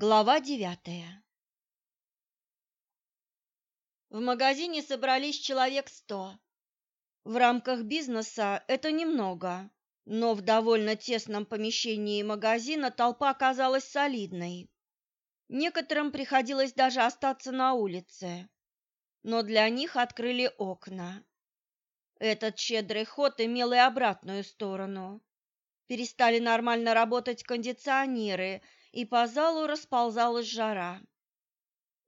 Глава девятая В магазине собрались человек сто. В рамках бизнеса это немного, но в довольно тесном помещении магазина толпа оказалась солидной. Некоторым приходилось даже остаться на улице, но для них открыли окна. Этот щедрый ход имел и обратную сторону. Перестали нормально работать кондиционеры – и по залу расползалась жара.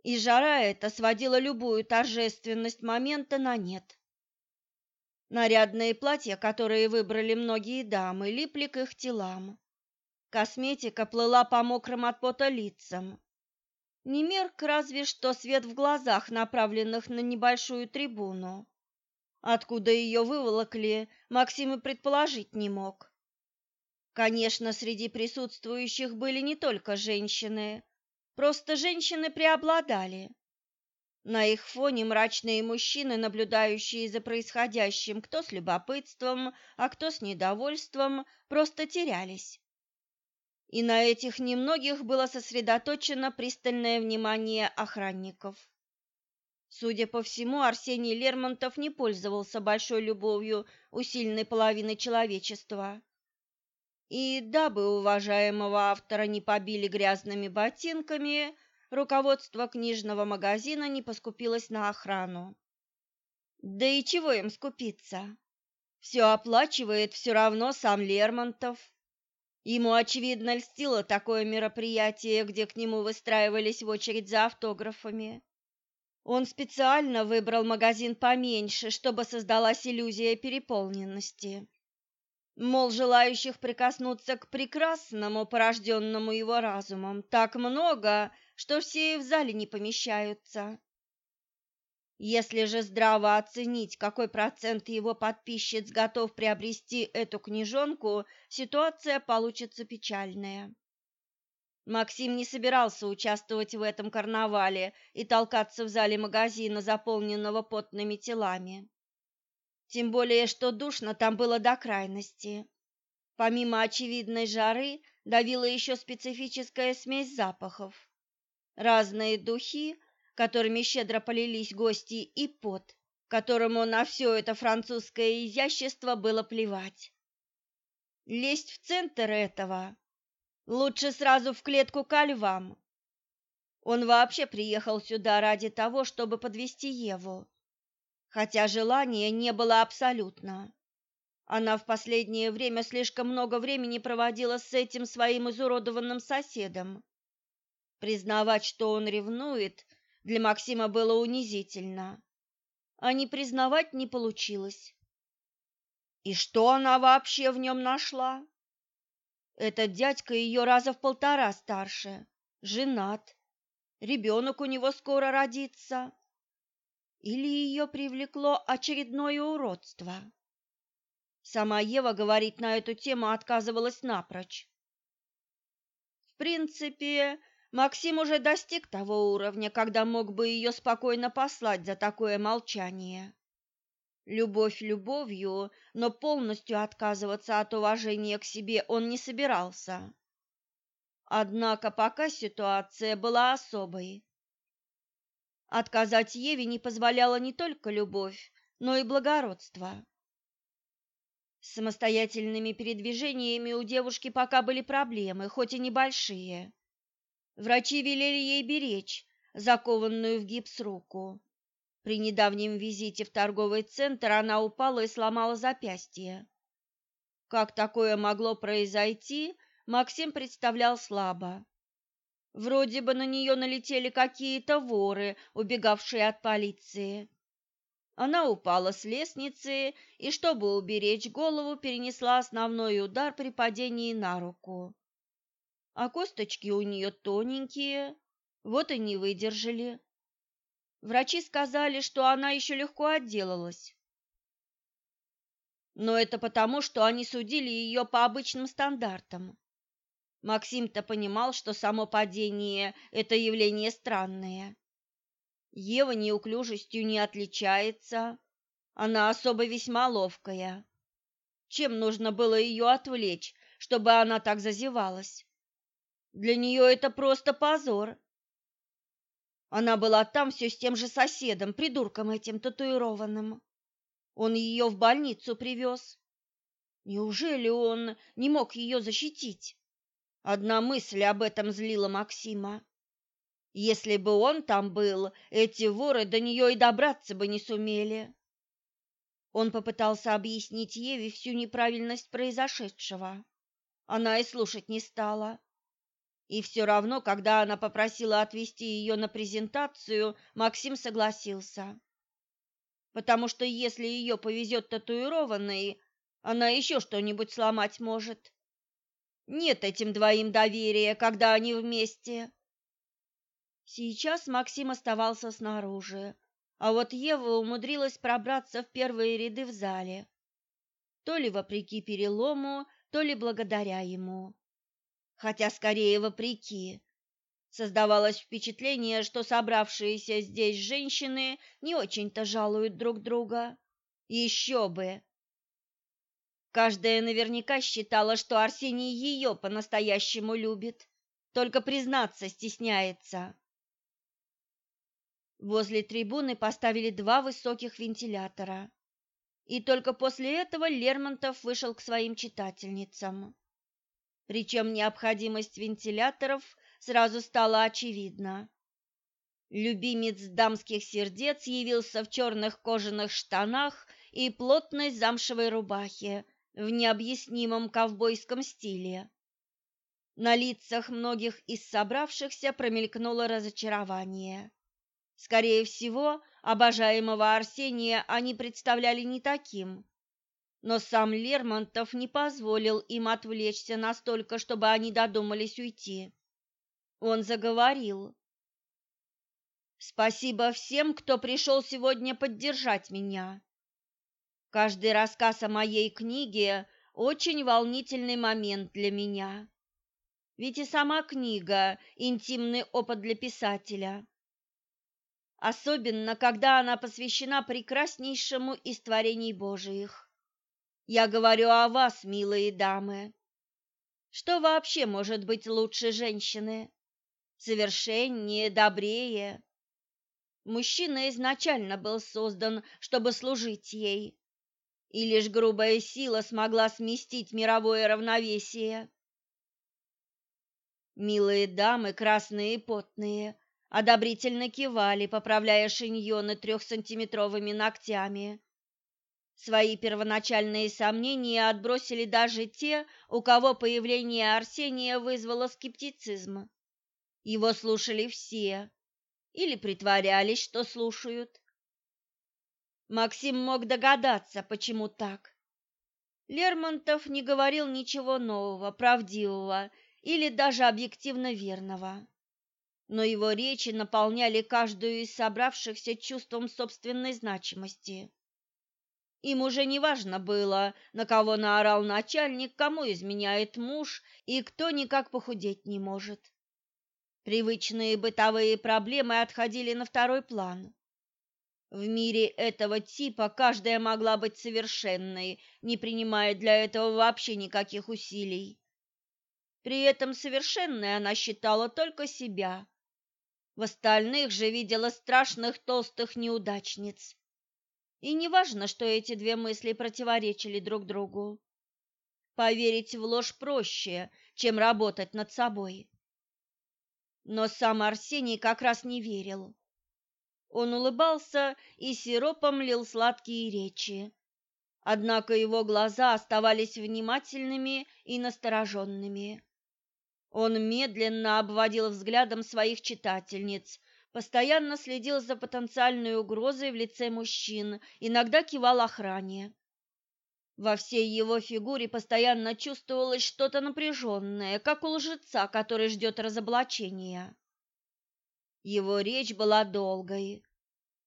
И жара эта сводила любую торжественность момента на нет. Нарядные платья, которые выбрали многие дамы, липли к их телам. Косметика плыла по мокрым от пота лицам. Не мерк разве что свет в глазах, направленных на небольшую трибуну. Откуда ее выволокли, Максим и предположить не мог. Конечно, среди присутствующих были не только женщины, просто женщины преобладали. На их фоне мрачные мужчины, наблюдающие за происходящим, кто с любопытством, а кто с недовольством, просто терялись. И на этих немногих было сосредоточено пристальное внимание охранников. Судя по всему, Арсений Лермонтов не пользовался большой любовью у сильной половины человечества. И дабы, уважаемого автора не побили грязными ботинками, руководство книжного магазина не поскупилось на охрану. Да и чего им скупиться? Все оплачивает все равно сам Лермонтов. Ему, очевидно, льстило такое мероприятие, где к нему выстраивались в очередь за автографами. Он специально выбрал магазин поменьше, чтобы создалась иллюзия переполненности. Мол, желающих прикоснуться к прекрасному, порожденному его разумом, так много, что все в зале не помещаются. Если же здраво оценить, какой процент его подписчиц готов приобрести эту книжонку, ситуация получится печальная. Максим не собирался участвовать в этом карнавале и толкаться в зале магазина, заполненного потными телами тем более что душно там было до крайности. Помимо очевидной жары давила еще специфическая смесь запахов. Разные духи, которыми щедро полились гости, и пот, которому на все это французское изящество было плевать. Лезть в центр этого лучше сразу в клетку ко львам. Он вообще приехал сюда ради того, чтобы подвести Еву хотя желания не было абсолютно. Она в последнее время слишком много времени проводила с этим своим изуродованным соседом. Признавать, что он ревнует, для Максима было унизительно. А не признавать не получилось. И что она вообще в нем нашла? Этот дядька ее раза в полтора старше, женат. Ребенок у него скоро родится или ее привлекло очередное уродство. Сама Ева говорить на эту тему отказывалась напрочь. В принципе, Максим уже достиг того уровня, когда мог бы ее спокойно послать за такое молчание. Любовь любовью, но полностью отказываться от уважения к себе он не собирался. Однако пока ситуация была особой. Отказать Еве не позволяла не только любовь, но и благородство. Самостоятельными передвижениями у девушки пока были проблемы, хоть и небольшие. Врачи велели ей беречь закованную в гипс руку. При недавнем визите в торговый центр она упала и сломала запястье. Как такое могло произойти, Максим представлял слабо. Вроде бы на нее налетели какие-то воры, убегавшие от полиции. Она упала с лестницы и, чтобы уберечь голову, перенесла основной удар при падении на руку. А косточки у нее тоненькие, вот и не выдержали. Врачи сказали, что она еще легко отделалась. Но это потому, что они судили ее по обычным стандартам. Максим-то понимал, что само падение – это явление странное. Ева неуклюжестью не отличается, она особо весьма ловкая. Чем нужно было ее отвлечь, чтобы она так зазевалась? Для нее это просто позор. Она была там все с тем же соседом, придурком этим татуированным. Он ее в больницу привез. Неужели он не мог ее защитить? Одна мысль об этом злила Максима. Если бы он там был, эти воры до нее и добраться бы не сумели. Он попытался объяснить Еве всю неправильность произошедшего. Она и слушать не стала. И все равно, когда она попросила отвезти ее на презентацию, Максим согласился. Потому что если ее повезет татуированной, она еще что-нибудь сломать может. Нет этим двоим доверия, когда они вместе. Сейчас Максим оставался снаружи, а вот Ева умудрилась пробраться в первые ряды в зале. То ли вопреки перелому, то ли благодаря ему. Хотя скорее вопреки. Создавалось впечатление, что собравшиеся здесь женщины не очень-то жалуют друг друга. Еще бы! Каждая наверняка считала, что Арсений ее по-настоящему любит, только признаться стесняется. Возле трибуны поставили два высоких вентилятора. И только после этого Лермонтов вышел к своим читательницам. Причем необходимость вентиляторов сразу стала очевидна. Любимец дамских сердец явился в черных кожаных штанах и плотной замшевой рубахе в необъяснимом ковбойском стиле. На лицах многих из собравшихся промелькнуло разочарование. Скорее всего, обожаемого Арсения они представляли не таким. Но сам Лермонтов не позволил им отвлечься настолько, чтобы они додумались уйти. Он заговорил. «Спасибо всем, кто пришел сегодня поддержать меня. Каждый рассказ о моей книге – очень волнительный момент для меня. Ведь и сама книга – интимный опыт для писателя. Особенно, когда она посвящена прекраснейшему из творений Божиих. Я говорю о вас, милые дамы. Что вообще может быть лучше женщины? Совершеннее, добрее. Мужчина изначально был создан, чтобы служить ей. И лишь грубая сила смогла сместить мировое равновесие. Милые дамы, красные и потные, одобрительно кивали, поправляя шиньоны трехсантиметровыми ногтями. Свои первоначальные сомнения отбросили даже те, у кого появление Арсения вызвало скептицизм. Его слушали все или притворялись, что слушают. Максим мог догадаться, почему так. Лермонтов не говорил ничего нового, правдивого или даже объективно верного. Но его речи наполняли каждую из собравшихся чувством собственной значимости. Им уже не важно было, на кого наорал начальник, кому изменяет муж и кто никак похудеть не может. Привычные бытовые проблемы отходили на второй план. В мире этого типа каждая могла быть совершенной, не принимая для этого вообще никаких усилий. При этом совершенной она считала только себя. В остальных же видела страшных толстых неудачниц. И неважно, что эти две мысли противоречили друг другу. Поверить в ложь проще, чем работать над собой. Но сам Арсений как раз не верил. Он улыбался и сиропом лил сладкие речи. Однако его глаза оставались внимательными и настороженными. Он медленно обводил взглядом своих читательниц, постоянно следил за потенциальной угрозой в лице мужчин, иногда кивал охране. Во всей его фигуре постоянно чувствовалось что-то напряженное, как у лжеца, который ждет разоблачения. Его речь была долгой,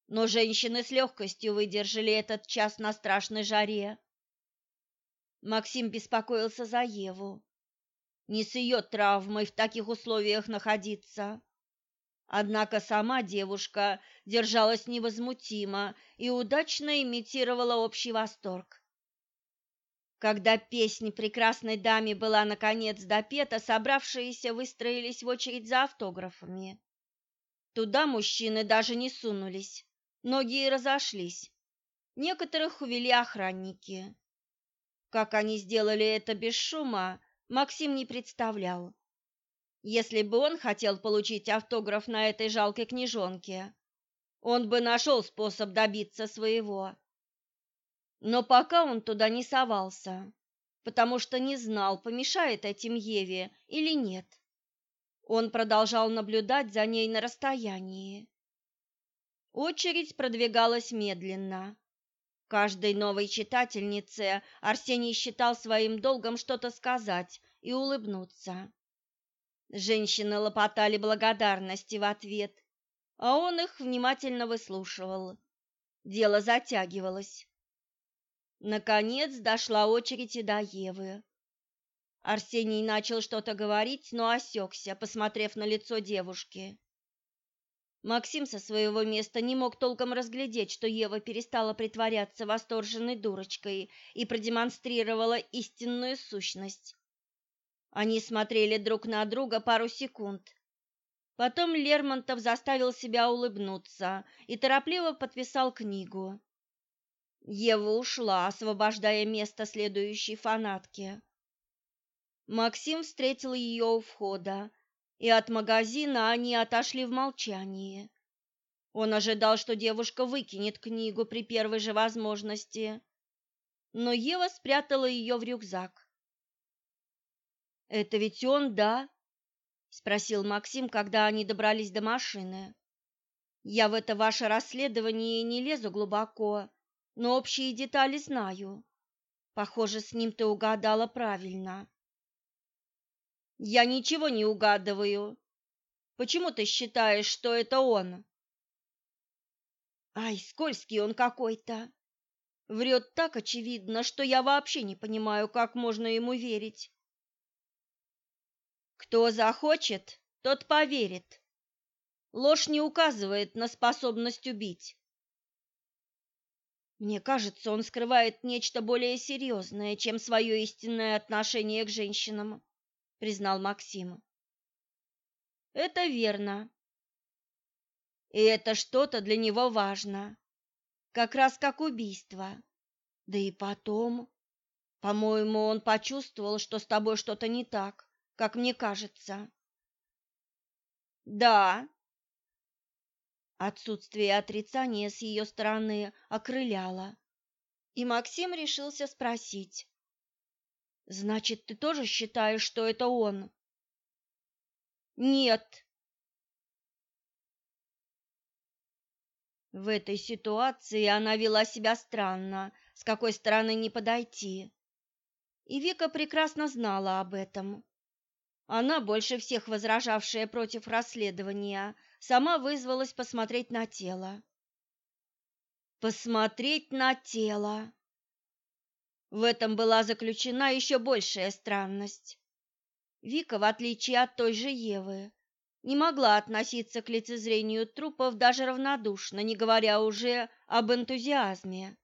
но женщины с легкостью выдержали этот час на страшной жаре. Максим беспокоился за Еву. Не с ее травмой в таких условиях находиться. Однако сама девушка держалась невозмутимо и удачно имитировала общий восторг. Когда песня прекрасной даме была наконец допета, собравшиеся выстроились в очередь за автографами. Туда мужчины даже не сунулись, ноги разошлись. Некоторых увели охранники. Как они сделали это без шума, Максим не представлял. Если бы он хотел получить автограф на этой жалкой книжонке, он бы нашел способ добиться своего. Но пока он туда не совался, потому что не знал, помешает этим Еве или нет. Он продолжал наблюдать за ней на расстоянии. Очередь продвигалась медленно. Каждой новой читательнице Арсений считал своим долгом что-то сказать и улыбнуться. Женщины лопотали благодарности в ответ, а он их внимательно выслушивал. Дело затягивалось. Наконец дошла очередь и до Евы. Арсений начал что-то говорить, но осекся, посмотрев на лицо девушки. Максим со своего места не мог толком разглядеть, что Ева перестала притворяться восторженной дурочкой и продемонстрировала истинную сущность. Они смотрели друг на друга пару секунд. Потом Лермонтов заставил себя улыбнуться и торопливо подписал книгу. Ева ушла, освобождая место следующей фанатке. Максим встретил ее у входа, и от магазина они отошли в молчании. Он ожидал, что девушка выкинет книгу при первой же возможности, но Ева спрятала ее в рюкзак. «Это ведь он, да?» — спросил Максим, когда они добрались до машины. «Я в это ваше расследование не лезу глубоко, но общие детали знаю. Похоже, с ним ты угадала правильно». Я ничего не угадываю. Почему ты считаешь, что это он? Ай, скользкий он какой-то. Врет так очевидно, что я вообще не понимаю, как можно ему верить. Кто захочет, тот поверит. Ложь не указывает на способность убить. Мне кажется, он скрывает нечто более серьезное, чем свое истинное отношение к женщинам признал Максим. Это верно. И это что-то для него важно. Как раз как убийство. Да и потом, по-моему, он почувствовал, что с тобой что-то не так, как мне кажется. Да. Отсутствие отрицания с ее стороны окрыляло. И Максим решился спросить: Значит, ты тоже считаешь, что это он? Нет. В этой ситуации она вела себя странно, с какой стороны не подойти. И Вика прекрасно знала об этом. Она, больше всех возражавшая против расследования, сама вызвалась посмотреть на тело. Посмотреть на тело. В этом была заключена еще большая странность. Вика, в отличие от той же Евы, не могла относиться к лицезрению трупов даже равнодушно, не говоря уже об энтузиазме.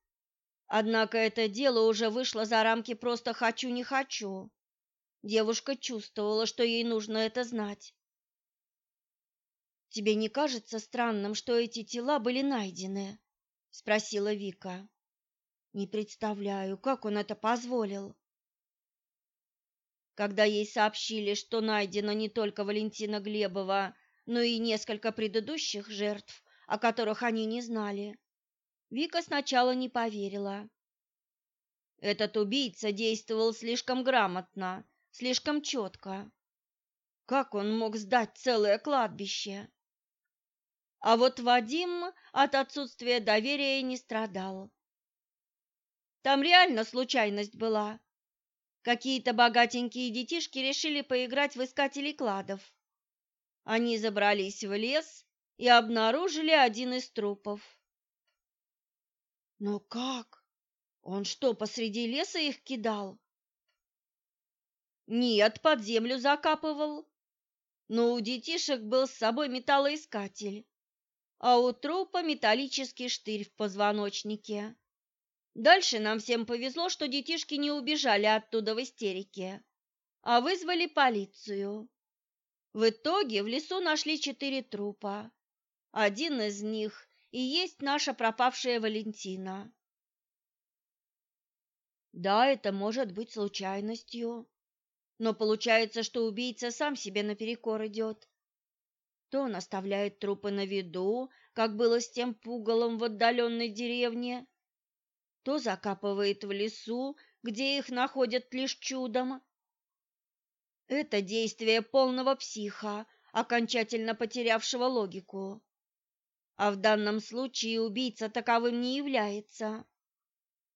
Однако это дело уже вышло за рамки просто «хочу, не хочу». Девушка чувствовала, что ей нужно это знать. «Тебе не кажется странным, что эти тела были найдены?» — спросила Вика. Не представляю, как он это позволил. Когда ей сообщили, что найдено не только Валентина Глебова, но и несколько предыдущих жертв, о которых они не знали, Вика сначала не поверила. Этот убийца действовал слишком грамотно, слишком четко. Как он мог сдать целое кладбище? А вот Вадим от отсутствия доверия не страдал. Там реально случайность была. Какие-то богатенькие детишки решили поиграть в искателей кладов. Они забрались в лес и обнаружили один из трупов. Но как? Он что, посреди леса их кидал? Нет, под землю закапывал. Но у детишек был с собой металлоискатель, а у трупа металлический штырь в позвоночнике. Дальше нам всем повезло, что детишки не убежали оттуда в истерике, а вызвали полицию. В итоге в лесу нашли четыре трупа. Один из них и есть наша пропавшая Валентина. Да, это может быть случайностью, но получается, что убийца сам себе наперекор идет. То он оставляет трупы на виду, как было с тем пугалом в отдаленной деревне, то закапывает в лесу, где их находят лишь чудом. Это действие полного психа, окончательно потерявшего логику. А в данном случае убийца таковым не является.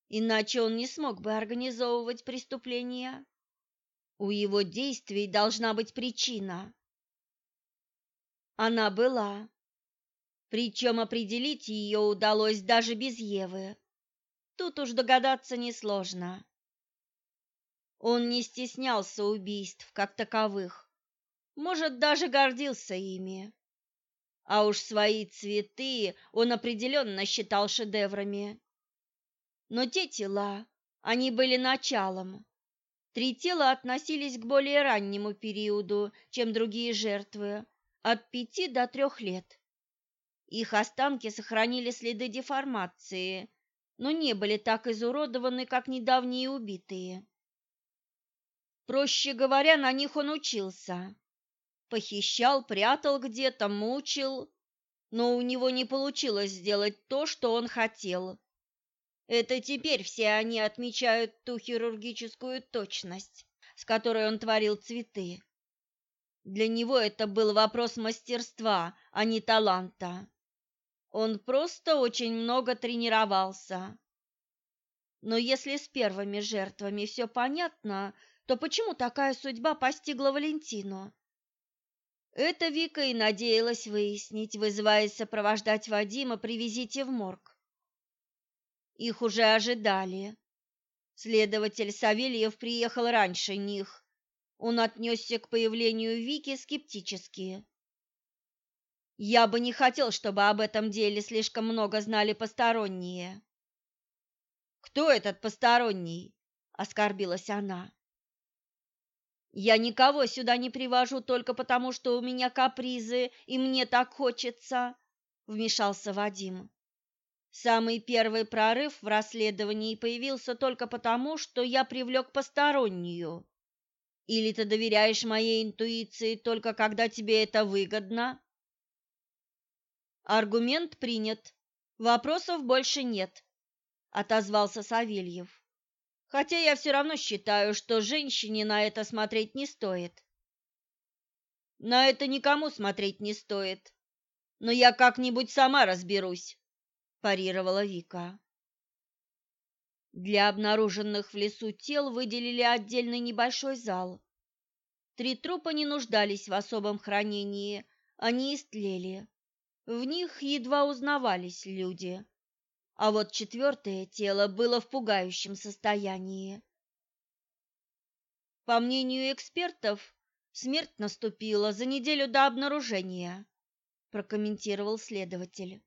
Иначе он не смог бы организовывать преступление. У его действий должна быть причина. Она была. Причем определить ее удалось даже без Евы. Тут уж догадаться несложно. Он не стеснялся убийств как таковых, может, даже гордился ими. А уж свои цветы он определенно считал шедеврами. Но те тела, они были началом. Три тела относились к более раннему периоду, чем другие жертвы, от пяти до трех лет. Их останки сохранили следы деформации но не были так изуродованы, как недавние убитые. Проще говоря, на них он учился. Похищал, прятал где-то, мучил, но у него не получилось сделать то, что он хотел. Это теперь все они отмечают ту хирургическую точность, с которой он творил цветы. Для него это был вопрос мастерства, а не таланта. Он просто очень много тренировался. Но если с первыми жертвами все понятно, то почему такая судьба постигла Валентину? Это Вика и надеялась выяснить, вызывая сопровождать Вадима при визите в морг. Их уже ожидали. Следователь Савельев приехал раньше них. Он отнесся к появлению Вики скептически. Я бы не хотел, чтобы об этом деле слишком много знали посторонние. Кто этот посторонний? оскорбилась она. Я никого сюда не привожу только потому, что у меня капризы, и мне так хочется, вмешался Вадим. Самый первый прорыв в расследовании появился только потому, что я привлек постороннюю. Или ты доверяешь моей интуиции только когда тебе это выгодно? Аргумент принят. Вопросов больше нет, отозвался Савельев. Хотя я все равно считаю, что женщине на это смотреть не стоит. На это никому смотреть не стоит. Но я как-нибудь сама разберусь, парировала Вика. Для обнаруженных в лесу тел выделили отдельный небольшой зал. Три трупа не нуждались в особом хранении, они истлели. В них едва узнавались люди, а вот четвертое тело было в пугающем состоянии. По мнению экспертов, смерть наступила за неделю до обнаружения, прокомментировал следователь.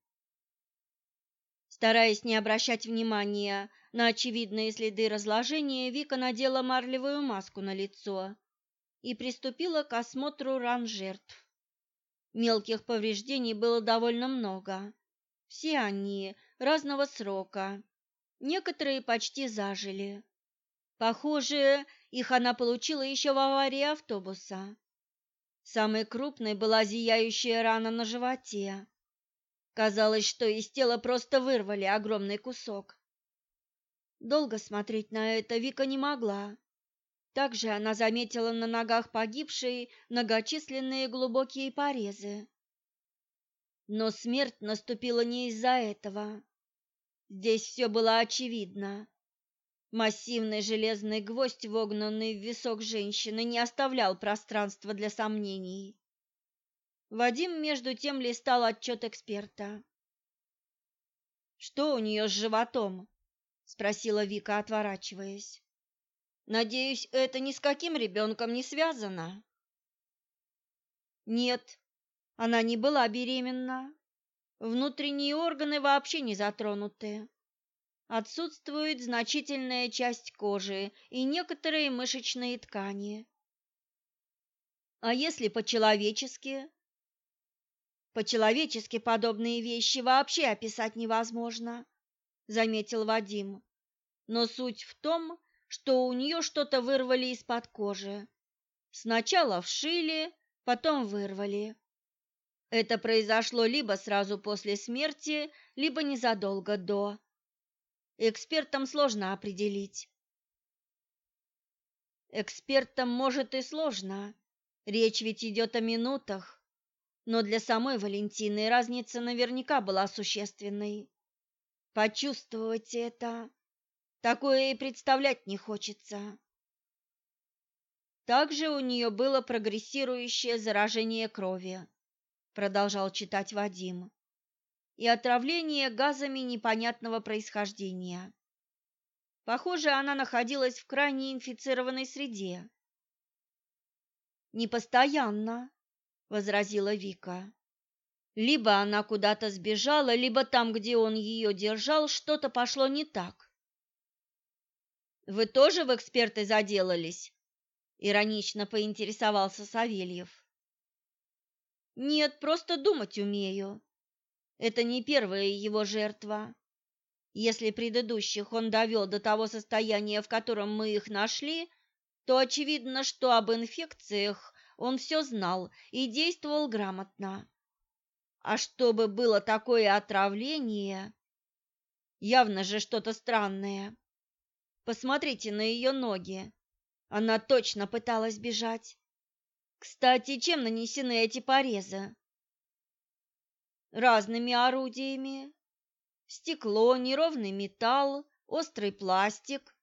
Стараясь не обращать внимания на очевидные следы разложения, Вика надела марлевую маску на лицо и приступила к осмотру ран жертв. Мелких повреждений было довольно много. Все они разного срока. Некоторые почти зажили. Похоже, их она получила еще в аварии автобуса. Самой крупной была зияющая рана на животе. Казалось, что из тела просто вырвали огромный кусок. Долго смотреть на это Вика не могла. Также она заметила на ногах погибшей многочисленные глубокие порезы. Но смерть наступила не из-за этого. Здесь все было очевидно. Массивный железный гвоздь, вогнанный в висок женщины, не оставлял пространства для сомнений. Вадим, между тем, листал отчет эксперта. «Что у нее с животом?» — спросила Вика, отворачиваясь. Надеюсь, это ни с каким ребенком не связано. Нет, она не была беременна. Внутренние органы вообще не затронуты. Отсутствует значительная часть кожи и некоторые мышечные ткани. А если по-человечески? По-человечески подобные вещи вообще описать невозможно, заметил Вадим. Но суть в том, что у нее что-то вырвали из-под кожи. Сначала вшили, потом вырвали. Это произошло либо сразу после смерти, либо незадолго до. Экспертам сложно определить. Экспертам, может, и сложно. Речь ведь идет о минутах. Но для самой Валентины разница наверняка была существенной. Почувствовать это, Такое и представлять не хочется. Также у нее было прогрессирующее заражение крови, продолжал читать Вадим, и отравление газами непонятного происхождения. Похоже, она находилась в крайне инфицированной среде. Непостоянно, возразила Вика. «Либо она куда-то сбежала, либо там, где он ее держал, что-то пошло не так. Вы тоже в эксперты заделались? Иронично поинтересовался Савельев. Нет, просто думать умею. Это не первая его жертва. Если предыдущих он довел до того состояния, в котором мы их нашли, то очевидно, что об инфекциях он все знал и действовал грамотно. А чтобы было такое отравление, явно же что-то странное. Посмотрите на ее ноги. Она точно пыталась бежать. Кстати, чем нанесены эти порезы? Разными орудиями. Стекло, неровный металл, острый пластик.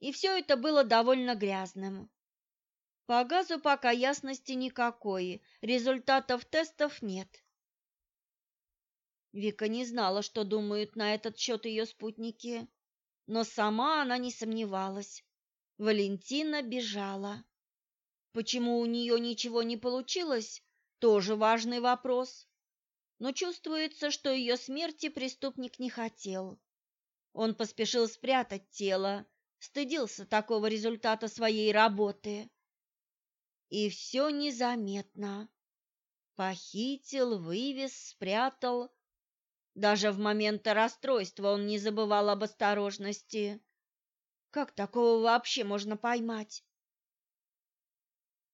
И все это было довольно грязным. По газу пока ясности никакой, результатов тестов нет. Вика не знала, что думают на этот счет ее спутники но сама она не сомневалась. Валентина бежала. Почему у нее ничего не получилось, тоже важный вопрос. Но чувствуется, что ее смерти преступник не хотел. Он поспешил спрятать тело, стыдился такого результата своей работы. И все незаметно. Похитил, вывез, спрятал, даже в момент расстройства он не забывал об осторожности. Как такого вообще можно поймать?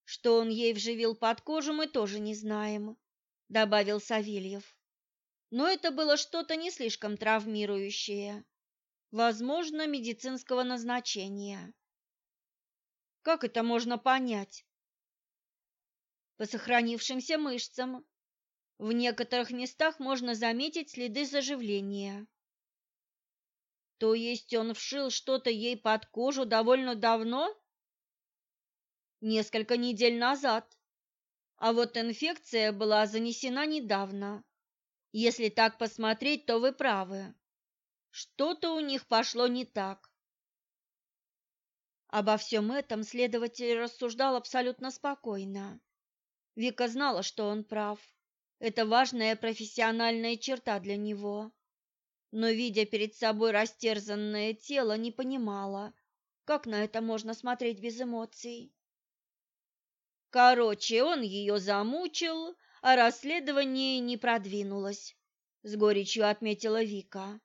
Что он ей вживил под кожу, мы тоже не знаем, добавил Савельев. Но это было что-то не слишком травмирующее, возможно, медицинского назначения. Как это можно понять? По сохранившимся мышцам, в некоторых местах можно заметить следы заживления. То есть он вшил что-то ей под кожу довольно давно? Несколько недель назад. А вот инфекция была занесена недавно. Если так посмотреть, то вы правы. Что-то у них пошло не так. Обо всем этом следователь рассуждал абсолютно спокойно. Вика знала, что он прав. Это важная профессиональная черта для него. Но, видя перед собой растерзанное тело, не понимала, как на это можно смотреть без эмоций. Короче, он ее замучил, а расследование не продвинулось, — с горечью отметила Вика.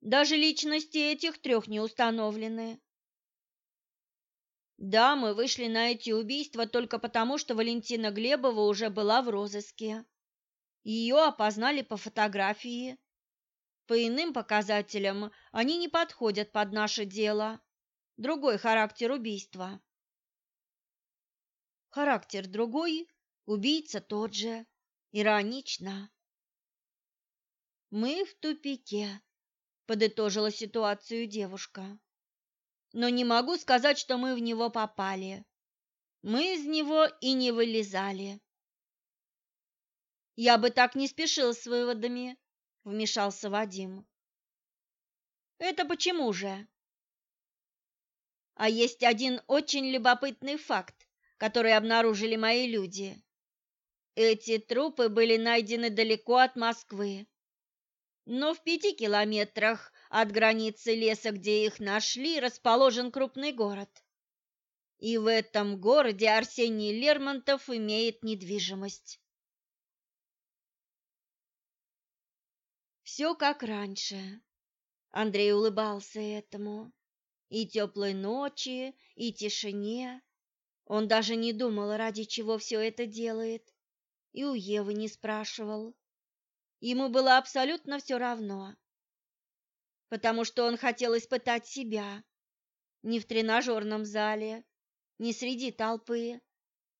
Даже личности этих трех не установлены. Да, мы вышли на эти убийства только потому, что Валентина Глебова уже была в розыске. Ее опознали по фотографии. По иным показателям они не подходят под наше дело. Другой характер убийства. Характер другой, убийца тот же. Иронично. Мы в тупике, подытожила ситуацию девушка. Но не могу сказать, что мы в него попали. Мы из него и не вылезали. Я бы так не спешил с выводами, вмешался Вадим. Это почему же? А есть один очень любопытный факт, который обнаружили мои люди. Эти трупы были найдены далеко от Москвы, но в пяти километрах от границы леса, где их нашли, расположен крупный город. И в этом городе Арсений Лермонтов имеет недвижимость. Все как раньше. Андрей улыбался этому. И теплой ночи, и тишине. Он даже не думал, ради чего все это делает. И у Евы не спрашивал. Ему было абсолютно все равно. Потому что он хотел испытать себя. Не в тренажерном зале, не среди толпы,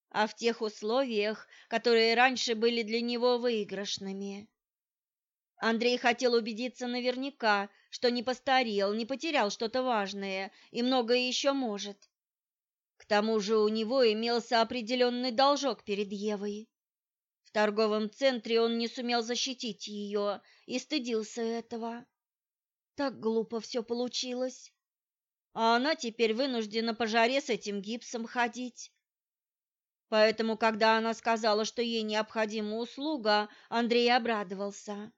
а в тех условиях, которые раньше были для него выигрышными. Андрей хотел убедиться наверняка, что не постарел, не потерял что-то важное и многое еще может. К тому же у него имелся определенный должок перед Евой. В торговом центре он не сумел защитить ее и стыдился этого. Так глупо все получилось. А она теперь вынуждена по жаре с этим гипсом ходить. Поэтому, когда она сказала, что ей необходима услуга, Андрей обрадовался.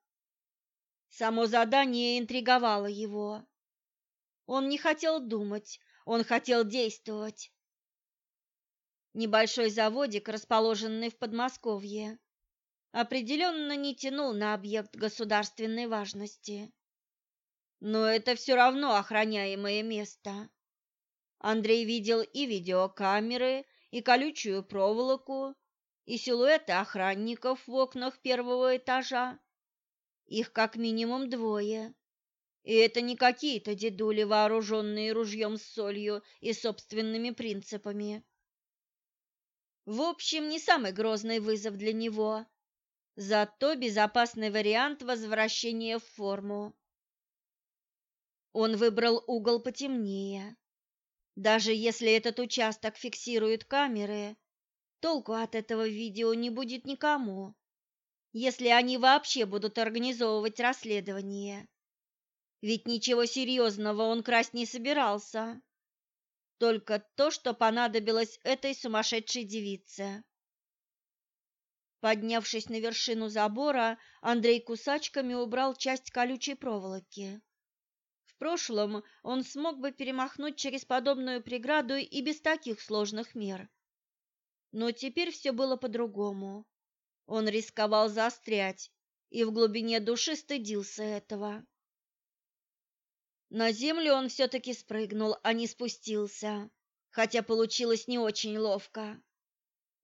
Само задание интриговало его. Он не хотел думать, он хотел действовать. Небольшой заводик, расположенный в Подмосковье, определенно не тянул на объект государственной важности. Но это все равно охраняемое место. Андрей видел и видеокамеры, и колючую проволоку, и силуэты охранников в окнах первого этажа, их как минимум двое. И это не какие-то дедули, вооруженные ружьем с солью и собственными принципами. В общем, не самый грозный вызов для него, зато безопасный вариант возвращения в форму. Он выбрал угол потемнее. Даже если этот участок фиксируют камеры, толку от этого видео не будет никому если они вообще будут организовывать расследование. Ведь ничего серьезного он красть не собирался. Только то, что понадобилось этой сумасшедшей девице. Поднявшись на вершину забора, Андрей кусачками убрал часть колючей проволоки. В прошлом он смог бы перемахнуть через подобную преграду и без таких сложных мер. Но теперь все было по-другому. Он рисковал застрять и в глубине души стыдился этого. На землю он все-таки спрыгнул, а не спустился, хотя получилось не очень ловко.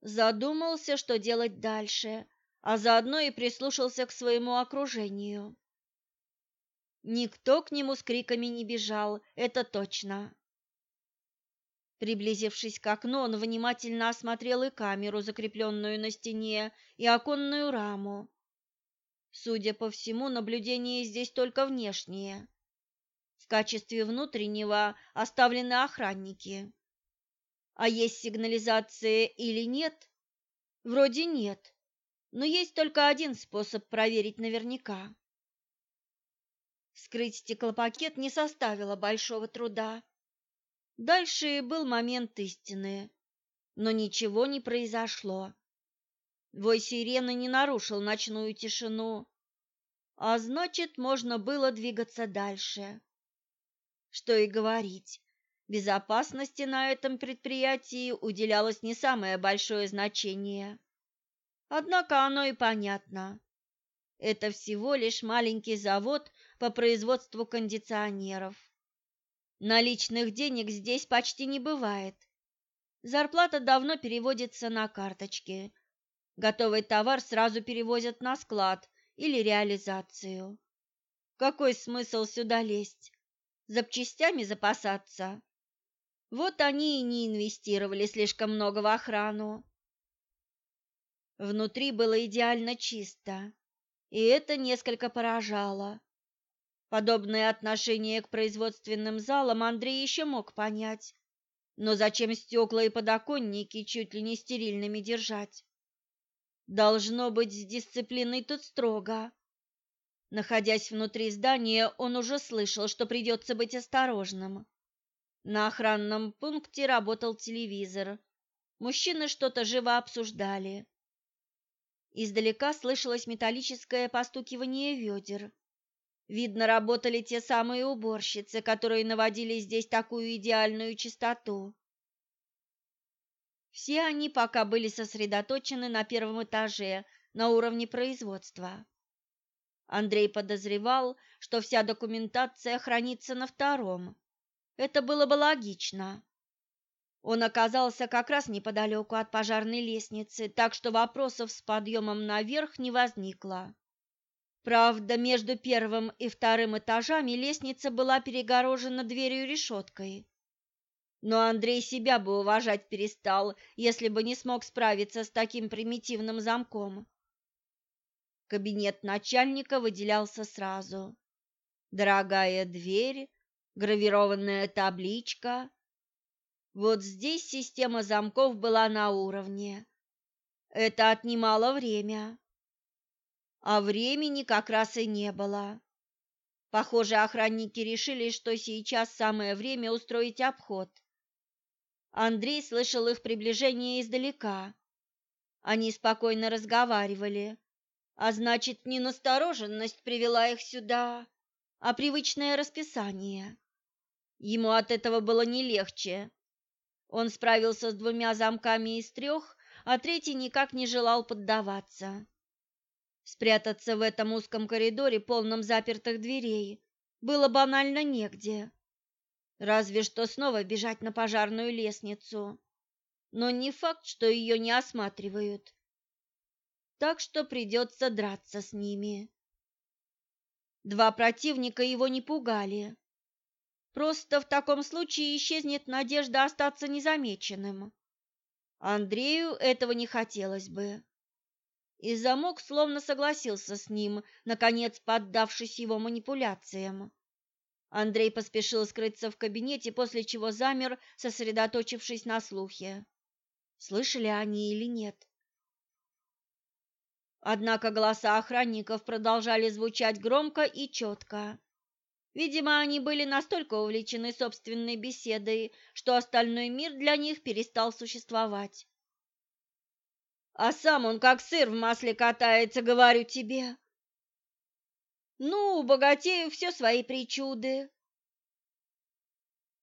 Задумался, что делать дальше, а заодно и прислушался к своему окружению. Никто к нему с криками не бежал, это точно. Приблизившись к окну, он внимательно осмотрел и камеру, закрепленную на стене, и оконную раму. Судя по всему, наблюдение здесь только внешнее. В качестве внутреннего оставлены охранники. А есть сигнализация или нет? Вроде нет, но есть только один способ проверить наверняка. Скрыть стеклопакет не составило большого труда. Дальше был момент истины, но ничего не произошло. Вой сирены не нарушил ночную тишину, а значит, можно было двигаться дальше. Что и говорить, безопасности на этом предприятии уделялось не самое большое значение. Однако оно и понятно. Это всего лишь маленький завод по производству кондиционеров. Наличных денег здесь почти не бывает. Зарплата давно переводится на карточки. Готовый товар сразу перевозят на склад или реализацию. Какой смысл сюда лезть? Запчастями запасаться? Вот они и не инвестировали слишком много в охрану. Внутри было идеально чисто, и это несколько поражало. Подобное отношение к производственным залам Андрей еще мог понять. Но зачем стекла и подоконники чуть ли не стерильными держать? Должно быть, с дисциплиной тут строго. Находясь внутри здания, он уже слышал, что придется быть осторожным. На охранном пункте работал телевизор. Мужчины что-то живо обсуждали. Издалека слышалось металлическое постукивание ведер. Видно, работали те самые уборщицы, которые наводили здесь такую идеальную чистоту. Все они пока были сосредоточены на первом этаже, на уровне производства. Андрей подозревал, что вся документация хранится на втором. Это было бы логично. Он оказался как раз неподалеку от пожарной лестницы, так что вопросов с подъемом наверх не возникло. Правда, между первым и вторым этажами лестница была перегорожена дверью решеткой. Но Андрей себя бы уважать перестал, если бы не смог справиться с таким примитивным замком. Кабинет начальника выделялся сразу. Дорогая дверь, гравированная табличка. Вот здесь система замков была на уровне. Это отнимало время а времени как раз и не было. Похоже, охранники решили, что сейчас самое время устроить обход. Андрей слышал их приближение издалека. Они спокойно разговаривали, а значит, не настороженность привела их сюда, а привычное расписание. Ему от этого было не легче. Он справился с двумя замками из трех, а третий никак не желал поддаваться. Спрятаться в этом узком коридоре, полном запертых дверей, было банально негде. Разве что снова бежать на пожарную лестницу. Но не факт, что ее не осматривают. Так что придется драться с ними. Два противника его не пугали. Просто в таком случае исчезнет надежда остаться незамеченным. Андрею этого не хотелось бы. И замок словно согласился с ним, наконец поддавшись его манипуляциям. Андрей поспешил скрыться в кабинете, после чего замер, сосредоточившись на слухе. Слышали они или нет? Однако голоса охранников продолжали звучать громко и четко. Видимо, они были настолько увлечены собственной беседой, что остальной мир для них перестал существовать а сам он как сыр в масле катается, говорю тебе. Ну, богатею все свои причуды.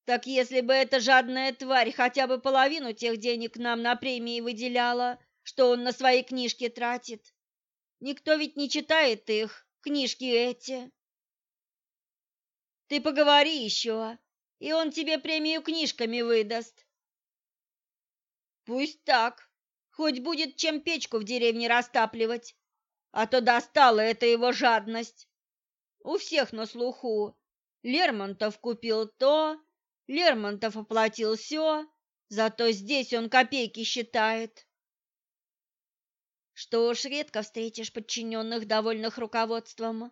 Так если бы эта жадная тварь хотя бы половину тех денег нам на премии выделяла, что он на свои книжки тратит. Никто ведь не читает их, книжки эти. Ты поговори еще, и он тебе премию книжками выдаст. Пусть так, Хоть будет чем печку в деревне растапливать, а то достала это его жадность. У всех на слуху. Лермонтов купил то, Лермонтов оплатил все, зато здесь он копейки считает. Что уж редко встретишь подчиненных, довольных руководством.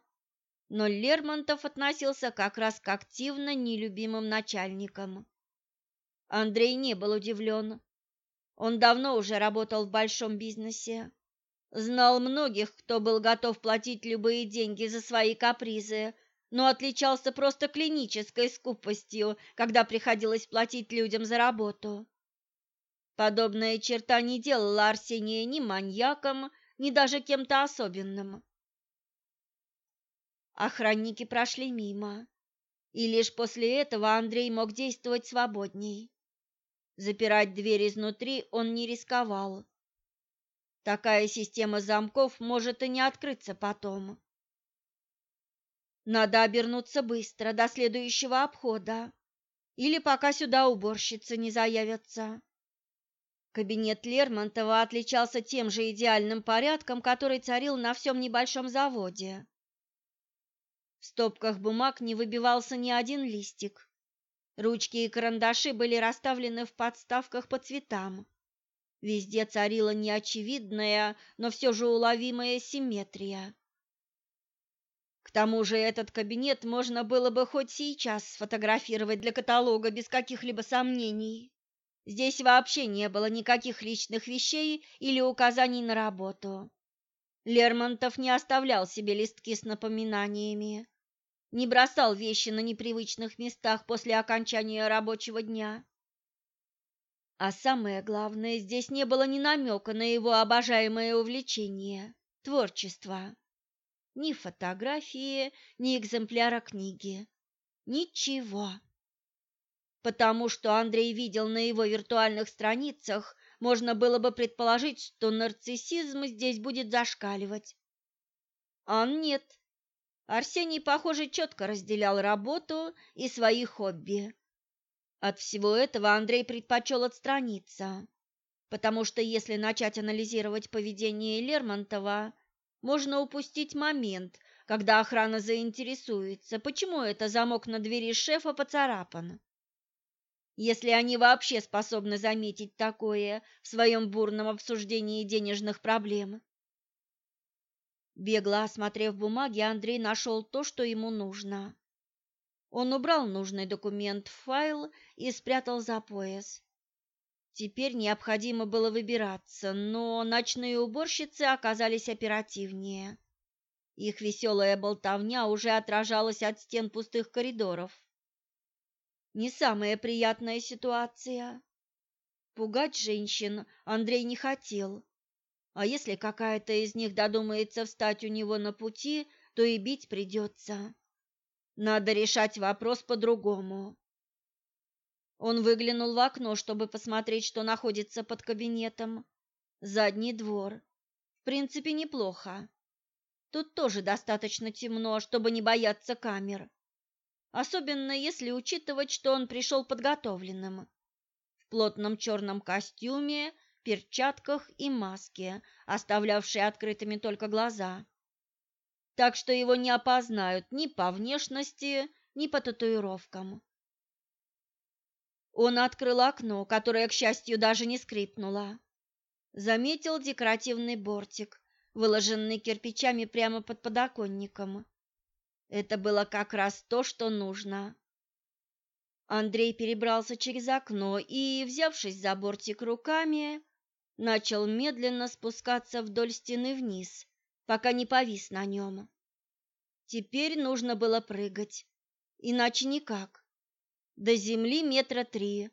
Но Лермонтов относился как раз к активно нелюбимым начальникам. Андрей не был удивлен. Он давно уже работал в большом бизнесе, знал многих, кто был готов платить любые деньги за свои капризы, но отличался просто клинической скупостью, когда приходилось платить людям за работу. Подобная черта не делала Арсения ни маньяком, ни даже кем-то особенным. Охранники прошли мимо, и лишь после этого Андрей мог действовать свободней. Запирать дверь изнутри он не рисковал. Такая система замков может и не открыться потом. Надо обернуться быстро до следующего обхода или пока сюда уборщицы не заявятся. Кабинет Лермонтова отличался тем же идеальным порядком, который царил на всем небольшом заводе. В стопках бумаг не выбивался ни один листик. Ручки и карандаши были расставлены в подставках по цветам. Везде царила неочевидная, но все же уловимая симметрия. К тому же этот кабинет можно было бы хоть сейчас сфотографировать для каталога без каких-либо сомнений. Здесь вообще не было никаких личных вещей или указаний на работу. Лермонтов не оставлял себе листки с напоминаниями не бросал вещи на непривычных местах после окончания рабочего дня. А самое главное, здесь не было ни намека на его обожаемое увлечение – творчество. Ни фотографии, ни экземпляра книги. Ничего. Потому что Андрей видел на его виртуальных страницах, можно было бы предположить, что нарциссизм здесь будет зашкаливать. А нет – Арсений, похоже, четко разделял работу и свои хобби. От всего этого Андрей предпочел отстраниться, потому что если начать анализировать поведение Лермонтова, можно упустить момент, когда охрана заинтересуется, почему это замок на двери шефа поцарапан. Если они вообще способны заметить такое в своем бурном обсуждении денежных проблем. Бегла, осмотрев бумаги, Андрей нашел то, что ему нужно. Он убрал нужный документ в файл и спрятал за пояс. Теперь необходимо было выбираться, но ночные уборщицы оказались оперативнее. Их веселая болтовня уже отражалась от стен пустых коридоров. Не самая приятная ситуация. Пугать женщин Андрей не хотел а если какая-то из них додумается встать у него на пути, то и бить придется. Надо решать вопрос по-другому. Он выглянул в окно, чтобы посмотреть, что находится под кабинетом. Задний двор. В принципе, неплохо. Тут тоже достаточно темно, чтобы не бояться камер. Особенно если учитывать, что он пришел подготовленным. В плотном черном костюме перчатках и маске, оставлявшей открытыми только глаза. Так что его не опознают ни по внешности, ни по татуировкам. Он открыл окно, которое, к счастью, даже не скрипнуло. Заметил декоративный бортик, выложенный кирпичами прямо под подоконником. Это было как раз то, что нужно. Андрей перебрался через окно и, взявшись за бортик руками, начал медленно спускаться вдоль стены вниз, пока не повис на нем. Теперь нужно было прыгать, иначе никак. До земли метра три.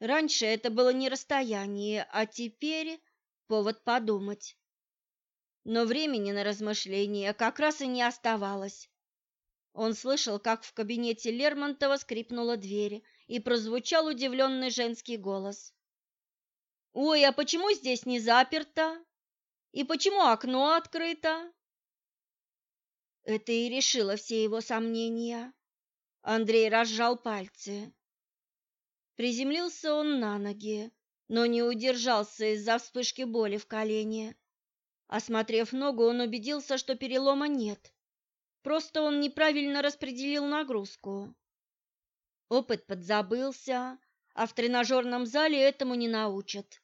Раньше это было не расстояние, а теперь повод подумать. Но времени на размышления как раз и не оставалось. Он слышал, как в кабинете Лермонтова скрипнула дверь, и прозвучал удивленный женский голос. Ой, а почему здесь не заперто? И почему окно открыто? Это и решило все его сомнения. Андрей разжал пальцы. Приземлился он на ноги, но не удержался из-за вспышки боли в колене. Осмотрев ногу, он убедился, что перелома нет. Просто он неправильно распределил нагрузку. Опыт подзабылся, а в тренажерном зале этому не научат.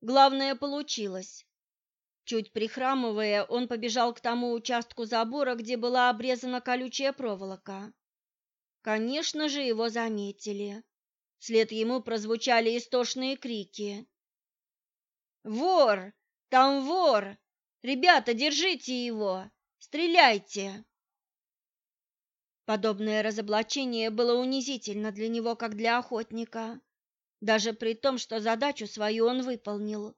Главное получилось. Чуть прихрамывая, он побежал к тому участку забора, где была обрезана колючая проволока. Конечно же, его заметили. Вслед ему прозвучали истошные крики. «Вор! Там вор! Ребята, держите его! Стреляйте!» Подобное разоблачение было унизительно для него, как для охотника, даже при том, что задачу свою он выполнил.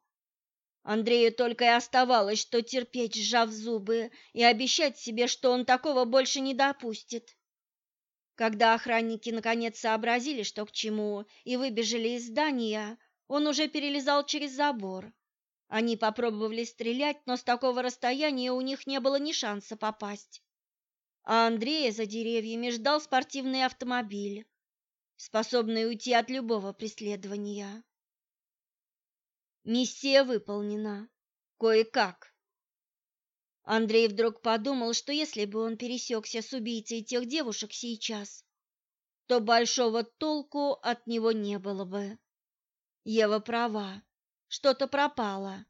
Андрею только и оставалось, что терпеть, сжав зубы, и обещать себе, что он такого больше не допустит. Когда охранники наконец сообразили, что к чему, и выбежали из здания, он уже перелезал через забор. Они попробовали стрелять, но с такого расстояния у них не было ни шанса попасть а Андрея за деревьями ждал спортивный автомобиль, способный уйти от любого преследования. Миссия выполнена. Кое-как. Андрей вдруг подумал, что если бы он пересекся с убийцей тех девушек сейчас, то большого толку от него не было бы. Ева права, что-то пропало.